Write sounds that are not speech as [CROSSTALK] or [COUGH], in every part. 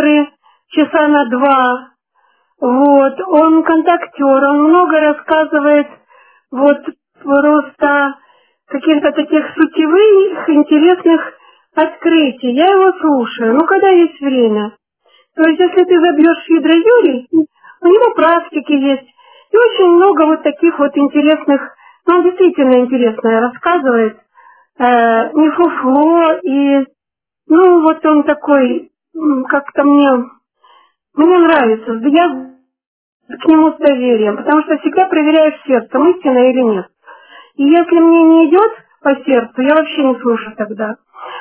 эфиры часа на два. Вот, он контактер, он много рассказывает вот просто каких-то таких сутевых, интересных открытий. Я его слушаю, ну когда есть время. То есть если ты забьешь Фидра Юрий, у него практики есть. И очень много вот таких вот интересных, ну он действительно интересное рассказывает. Э, не фуфло и, ну вот он такой, как-то мне, мне нравится. Я к нему с доверием, потому что всегда проверяешь сердцем, истина или нет. И если мне не идет по сердцу, я вообще не слушаю тогда.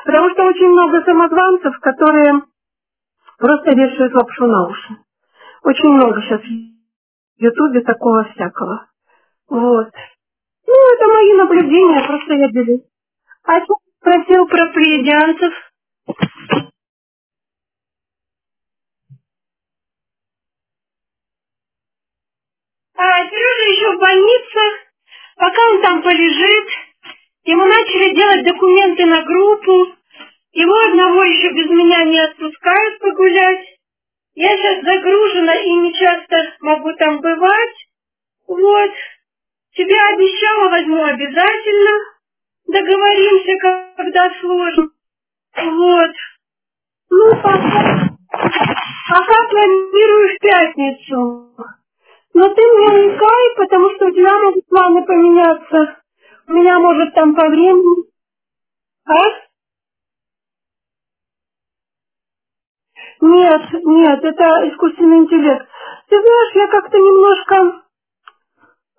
Потому что очень много самозванцев, которые просто вешают лапшу на уши. Очень много сейчас в Ютубе такого всякого. Вот. Ну, это мои наблюдения, просто я делюсь. А спросил про плеядянцев? А Сережа еще в больнице, пока он там полежит, ему начали делать документы на группу, его одного еще без меня не отпускают погулять. Я сейчас загружена и не часто могу там бывать. Вот. Тебе обещала, возьму обязательно. Договоримся, когда сложим. Вот. Ну, пока, пока планирую в пятницу. Но ты мне не кай, потому что у тебя могут планы поменяться. У меня может там по времени. А? Нет, нет, это искусственный интеллект. Ты знаешь, я как-то немножко...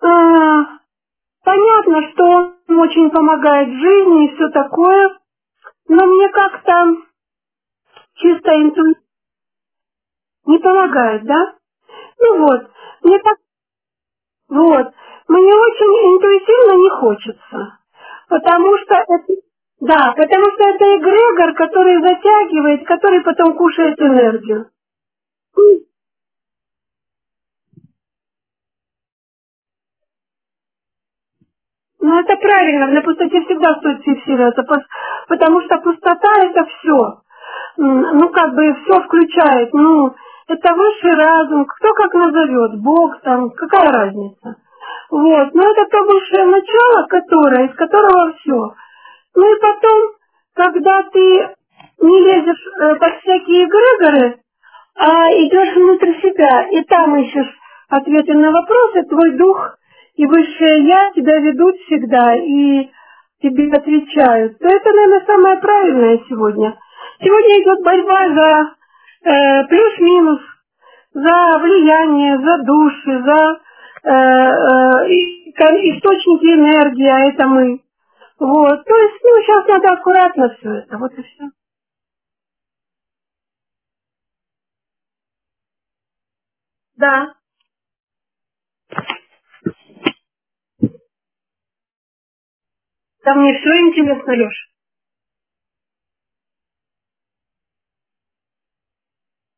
Э, понятно, что он очень помогает в жизни и все такое, но мне как-то чисто интуитивно не помогает, да? Ну вот, мне так... Вот, мне очень интуитивно не хочется, потому что это да, потому что это эгрегор, который затягивает, который потом кушает энергию. Ну это правильно, на пустоте всегда стоит фиксироваться, потому что пустота это все. Ну как бы все включает, ну это высший разум, кто как назовет, Бог там, какая разница. Вот, но это то высшее начало, которое, из которого все. Ну и потом, когда ты не лезешь э, под всякие эгрегоры, а идешь внутрь себя, и там ищешь ответы на вопросы, твой дух и высшее Я тебя ведут всегда и тебе отвечают, то это, наверное, самое правильное сегодня. Сегодня идет борьба за э, плюс-минус, за влияние, за души, за э, э, источники энергии, а это мы. Вот, то есть, ну, сейчас надо аккуратно все это, вот и все. Да. Да мне все интересно, Леш.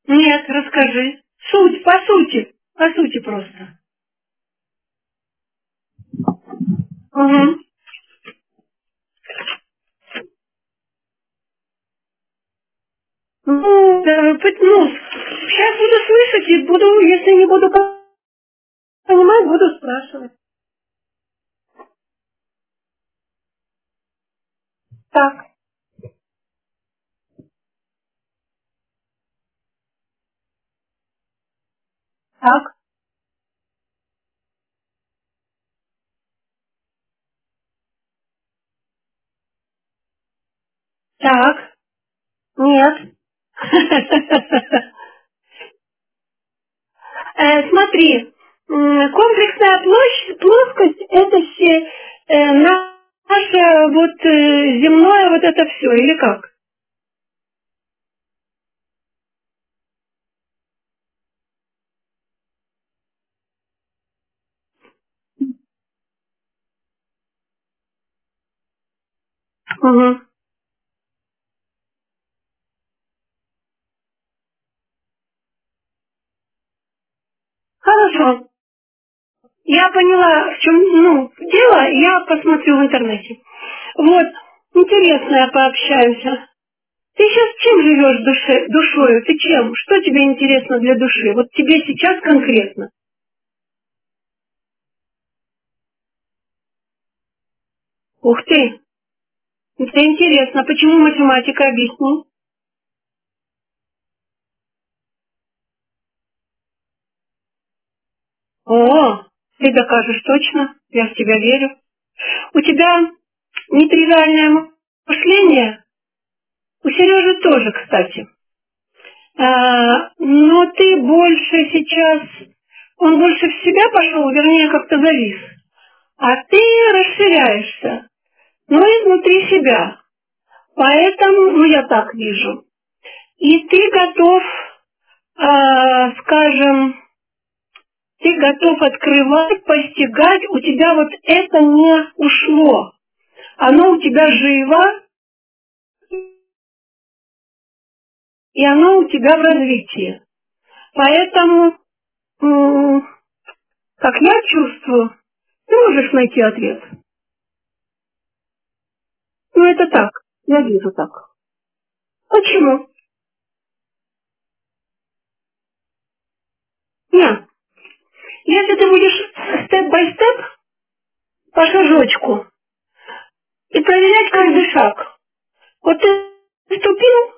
Нет, расскажи. Суть, по сути. По сути просто. Угу. Ну, да, ну, сейчас буду слышать и буду, если не буду понимать, буду спрашивать. Так. Так. Так. Нет. [LAUGHS] Э, смотри, комплексная плоскость – это э, наше вот э, земное вот это все, или как? Угу. Хорошо. Я поняла, в чем ну, дело, я посмотрю в интернете. Вот, интересно, я пообщаюсь. Ты сейчас чем живешь душе, душою? Ты чем? Что тебе интересно для души? Вот тебе сейчас конкретно. Ух ты! Это интересно. Почему математика? Объясни. О, ты докажешь точно. Я в тебя верю. У тебя нетривиальное мышление. У Сережи тоже, кстати. А, но ты больше сейчас... Он больше в себя пошел, вернее, как-то завис. А ты расширяешься. Но изнутри себя. Поэтому, ну я так вижу. И ты готов, э, скажем, ты готов открывать, постигать, у тебя вот это не ушло. Оно у тебя живо, и оно у тебя в развитии. Поэтому, как я чувствую, ты можешь найти ответ. Ну это так, я вижу так. Почему? Нет. Если ты будешь степ-бай-степ, по шажочку, и проверять каждый шаг. Вот ты ступил,